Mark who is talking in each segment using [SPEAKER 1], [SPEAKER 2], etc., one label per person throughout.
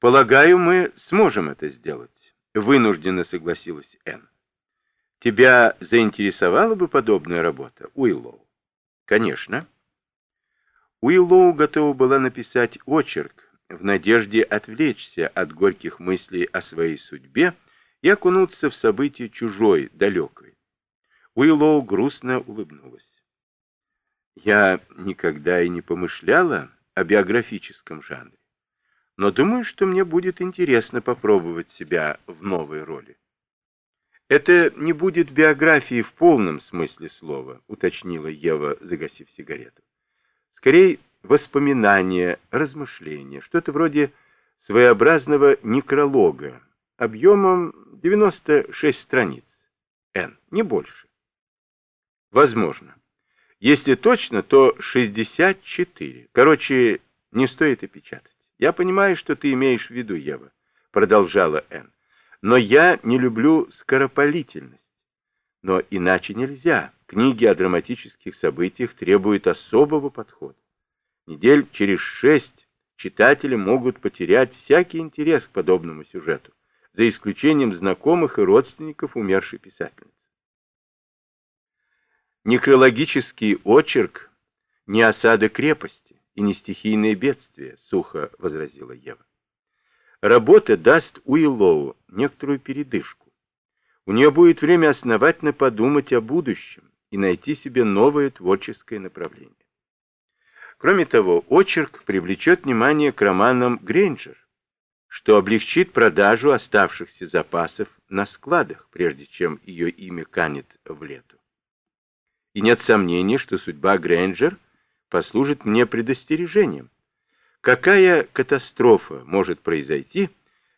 [SPEAKER 1] Полагаю, мы сможем это сделать, вынужденно согласилась Энн. Тебя заинтересовала бы подобная работа, Уиллоу? Конечно. Уиллоу готова была написать очерк в надежде отвлечься от горьких мыслей о своей судьбе и окунуться в события чужой, далекой. Уиллоу грустно улыбнулась. Я никогда и не помышляла о биографическом жанре, но думаю, что мне будет интересно попробовать себя в новой роли. Это не будет биографией в полном смысле слова, уточнила Ева, загасив сигарету. Скорее, воспоминания, размышления, что-то вроде своеобразного некролога, объемом 96 страниц. Н, не больше. Возможно. Если точно, то 64. Короче, не стоит и печатать. Я понимаю, что ты имеешь в виду, Ева, продолжала Н. Но я не люблю скоропалительность. Но иначе нельзя. Книги о драматических событиях требуют особого подхода. Недель через шесть читатели могут потерять всякий интерес к подобному сюжету, за исключением знакомых и родственников умершей писательницы. Некрологический очерк не осада крепости и не стихийное бедствие, сухо возразила Ева. Работа даст Уиллоу некоторую передышку. У нее будет время основательно подумать о будущем и найти себе новое творческое направление. Кроме того, очерк привлечет внимание к романам Грейнджер, что облегчит продажу оставшихся запасов на складах, прежде чем ее имя канет в лету. И нет сомнений, что судьба Грейнджер послужит мне предостережением. Какая катастрофа может произойти,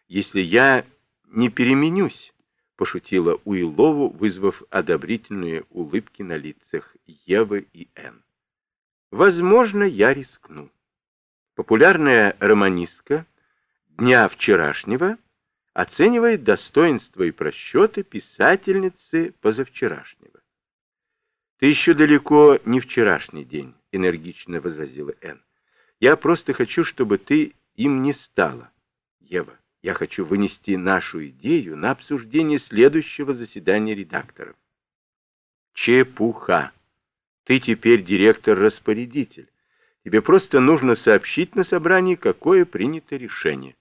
[SPEAKER 1] если я не переменюсь? Пошутила Уиллову, вызвав одобрительные улыбки на лицах Евы и Энн. Возможно, я рискну. Популярная романистка дня вчерашнего оценивает достоинства и просчеты писательницы позавчерашнего. «Ты еще далеко не вчерашний день», — энергично возразила Энн. Я просто хочу, чтобы ты им не стала. Ева, я хочу вынести нашу идею на обсуждение следующего заседания редакторов. Чепуха. Ты теперь директор-распорядитель. Тебе просто нужно сообщить на собрании, какое принято решение.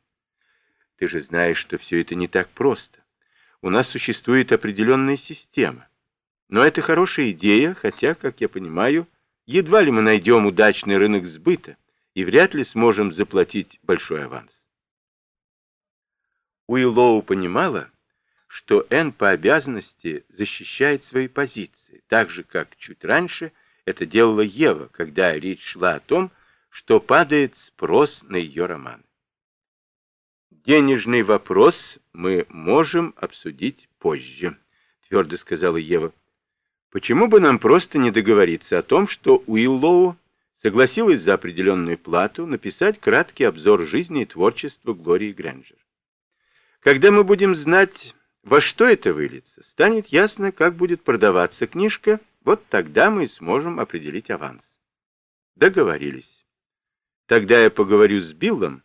[SPEAKER 1] Ты же знаешь, что все это не так просто. У нас существует определенная система. Но это хорошая идея, хотя, как я понимаю, едва ли мы найдем удачный рынок сбыта и вряд ли сможем заплатить большой аванс. Уиллоу понимала, что Энн по обязанности защищает свои позиции, так же, как чуть раньше это делала Ева, когда речь шла о том, что падает спрос на ее роман. «Денежный вопрос мы можем обсудить позже», — твердо сказала Ева. «Почему бы нам просто не договориться о том, что Уиллоу согласилась за определенную плату написать краткий обзор жизни и творчества Глории Грэнджер. Когда мы будем знать, во что это выльется, станет ясно, как будет продаваться книжка, вот тогда мы сможем определить аванс. Договорились. Тогда я поговорю с Биллом,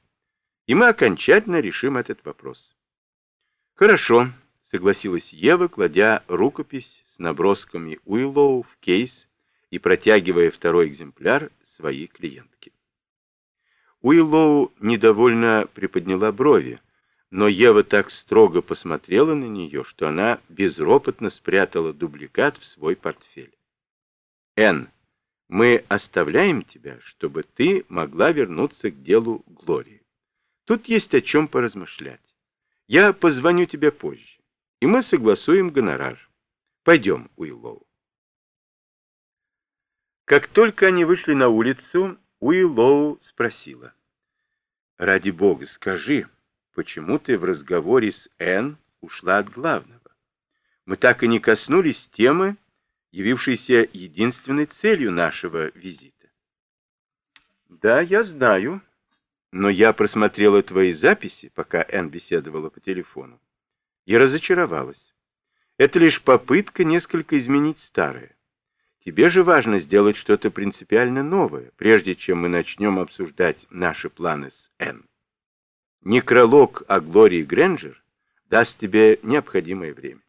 [SPEAKER 1] и мы окончательно решим этот вопрос. Хорошо, согласилась Ева, кладя рукопись с набросками Уиллоу в кейс и протягивая второй экземпляр своей клиентки. Уиллоу недовольно приподняла брови, но Ева так строго посмотрела на нее, что она безропотно спрятала дубликат в свой портфель. «Энн, мы оставляем тебя, чтобы ты могла вернуться к делу Глории. Тут есть о чем поразмышлять. Я позвоню тебе позже, и мы согласуем гонорар. Пойдем, Уиллоу». Как только они вышли на улицу, Уиллоу спросила. «Ради бога, скажи, почему ты в разговоре с Энн ушла от главного? Мы так и не коснулись темы, явившейся единственной целью нашего визита». «Да, я знаю, но я просмотрела твои записи, пока Энн беседовала по телефону, и разочаровалась. Это лишь попытка несколько изменить старое. Тебе же важно сделать что-то принципиально новое, прежде чем мы начнем обсуждать наши планы с Н. Некролог о Глории Грэнджер даст тебе необходимое время.